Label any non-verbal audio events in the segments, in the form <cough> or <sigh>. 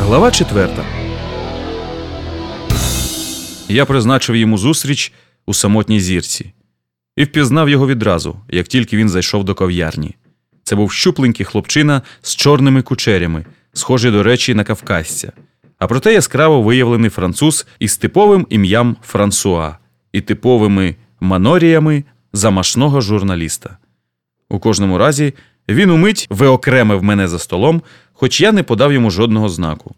Глава 4. Я призначив йому зустріч у самотній зірці і впізнав його відразу, як тільки він зайшов до кав'ярні. Це був щупленький хлопчина з чорними кучерями, схожий, до речі, на кавказця. А проте яскраво виявлений француз із типовим ім'ям Франсуа і типовими маноріями замашного журналіста. У кожному разі він умить виокремив мене за столом, хоч я не подав йому жодного знаку.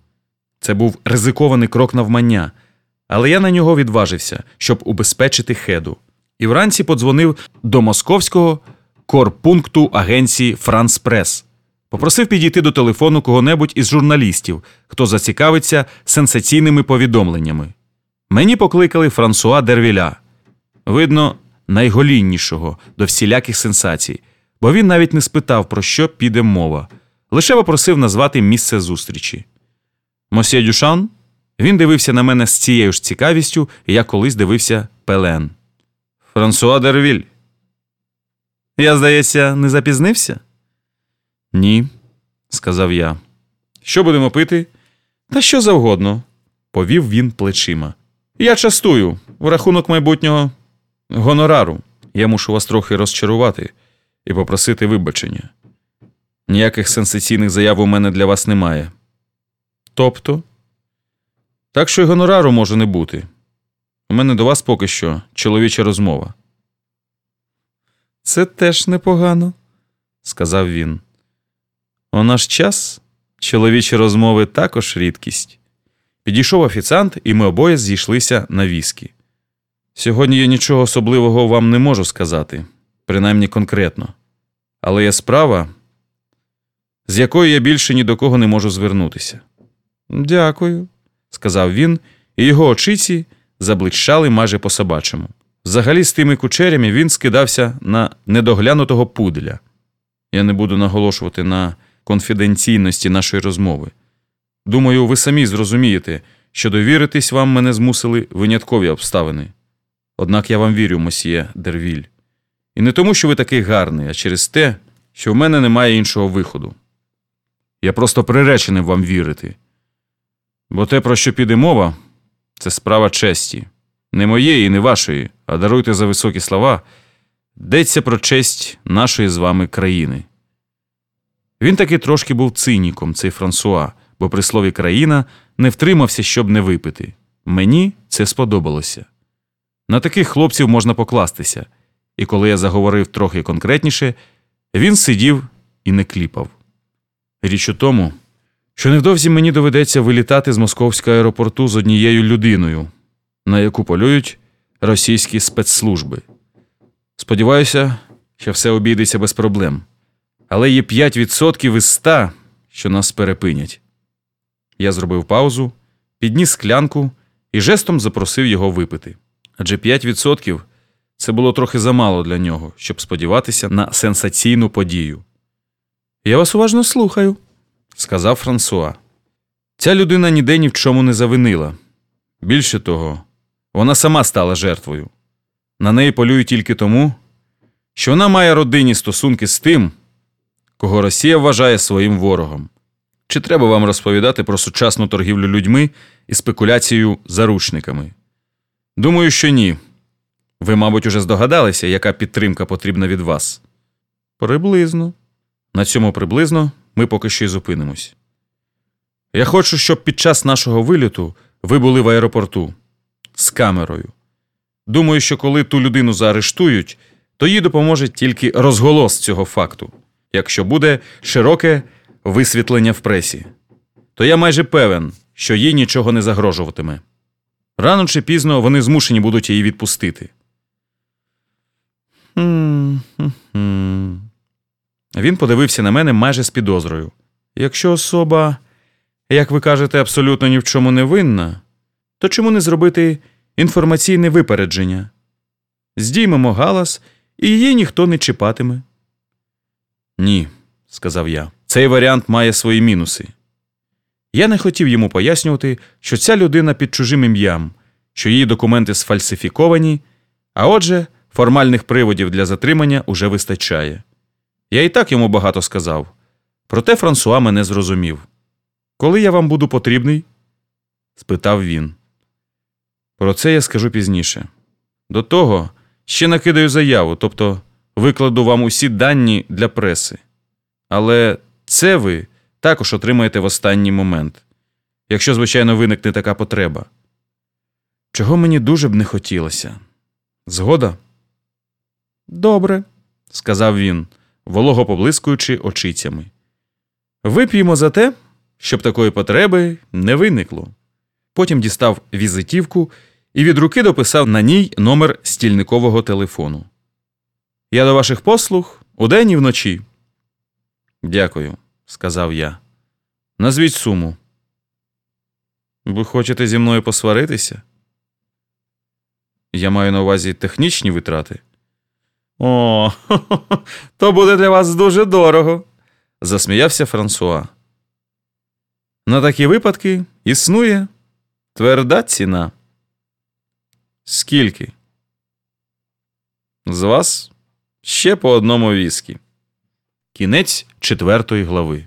Це був ризикований крок навмання, але я на нього відважився, щоб убезпечити хеду. І вранці подзвонив до московського корпункту агенції Франс Прес. Попросив підійти до телефону кого-небудь із журналістів, хто зацікавиться сенсаційними повідомленнями. Мені покликали Франсуа Дервіля, видно, найголіннішого до всіляких сенсацій, бо він навіть не спитав, про що піде мова, лише попросив назвати місце зустрічі. Мосьє Дюшан? Він дивився на мене з цією ж цікавістю, як колись дивився Пелен. Франсуа Дервіль. Я, здається, не запізнився? Ні, сказав я. Що будемо пити? Та що завгодно, повів він плечима. Я частую в рахунок майбутнього гонорару. Я мушу вас трохи розчарувати і попросити вибачення. Ніяких сенсаційних заяв у мене для вас немає. Тобто? Так що й гонорару може не бути. У мене до вас поки що чоловіча розмова. Це теж непогано, сказав він. У наш час чоловічі розмови також рідкість. Підійшов офіціант, і ми обоє зійшлися на віскі. Сьогодні я нічого особливого вам не можу сказати, принаймні конкретно. Але є справа, з якою я більше ні до кого не можу звернутися. Дякую, сказав він, і його очиці заблищали майже по собачому. Взагалі, з тими кучерями він скидався на недоглянутого пуделя. Я не буду наголошувати на конфіденційності нашої розмови. Думаю, ви самі зрозумієте, що довіритись вам мене змусили виняткові обставини. Однак я вам вірю, мосьє Дервіль. І не тому, що ви такий гарний, а через те, що в мене немає іншого виходу. Я просто приречений вам вірити. Бо те, про що піде мова, це справа честі. Не моєї, не вашої, а даруйте за високі слова, йдеться про честь нашої з вами країни. Він таки трошки був циніком, цей Франсуа, бо при слові країна не втримався, щоб не випити. Мені це сподобалося. На таких хлопців можна покластися, і коли я заговорив трохи конкретніше, він сидів і не кліпав. Річ у тому, що невдовзі мені доведеться вилітати з московського аеропорту з однією людиною, на яку полюють російські спецслужби. Сподіваюся, що все обійдеться без проблем. Але є 5% із 100, що нас перепинять. Я зробив паузу, підніс склянку і жестом запросив його випити. Адже 5% це було трохи замало для нього, щоб сподіватися на сенсаційну подію. Я вас уважно слухаю, сказав Франсуа. Ця людина ніде ні в чому не завинила. Більше того, вона сама стала жертвою. На неї полюють тільки тому, що вона має родинні стосунки з тим, кого Росія вважає своїм ворогом. Чи треба вам розповідати про сучасну торгівлю людьми і спекуляцію заручниками? Думаю, що ні. Ви, мабуть, уже здогадалися, яка підтримка потрібна від вас. Приблизно. На цьому приблизно ми поки що й зупинимось. Я хочу, щоб під час нашого виліту ви були в аеропорту з камерою. Думаю, що коли ту людину заарештують, то їй допоможе тільки розголос цього факту, якщо буде широке висвітлення в пресі. То я майже певен, що їй нічого не загрожуватиме. Рано чи пізно вони змушені будуть її відпустити. Він подивився на мене майже з підозрою. Якщо особа, як ви кажете, абсолютно ні в чому не винна, то чому не зробити інформаційне випередження? Здіймемо галас, і її ніхто не чіпатиме. Ні, сказав я. Цей варіант має свої мінуси. Я не хотів йому пояснювати, що ця людина під чужим ім'ям, що її документи сфальсифіковані, а отже, формальних приводів для затримання уже вистачає. Я і так йому багато сказав. Проте Франсуа мене зрозумів. Коли я вам буду потрібний? спитав він. Про це я скажу пізніше. До того ще накидаю заяву, тобто викладу вам усі дані для преси. Але це ви також отримаєте в останній момент, якщо, звичайно, виникне така потреба. Чого мені дуже б не хотілося. Згода? Добре, сказав він, волого поблискуючи очицями. Вип'ємо за те, щоб такої потреби не виникло. Потім дістав візитівку і від руки дописав на ній номер стільникового телефону. Я до ваших послуг удень і вночі. Дякую, сказав я. Назвіть суму. Ви хочете зі мною посваритися? Я маю на увазі технічні витрати. О, <laughs> то буде для вас дуже дорого, засміявся Франсуа. На такі випадки існує тверда ціна. Скільки? З вас ще по одному віскі. Кінець четвертої глави.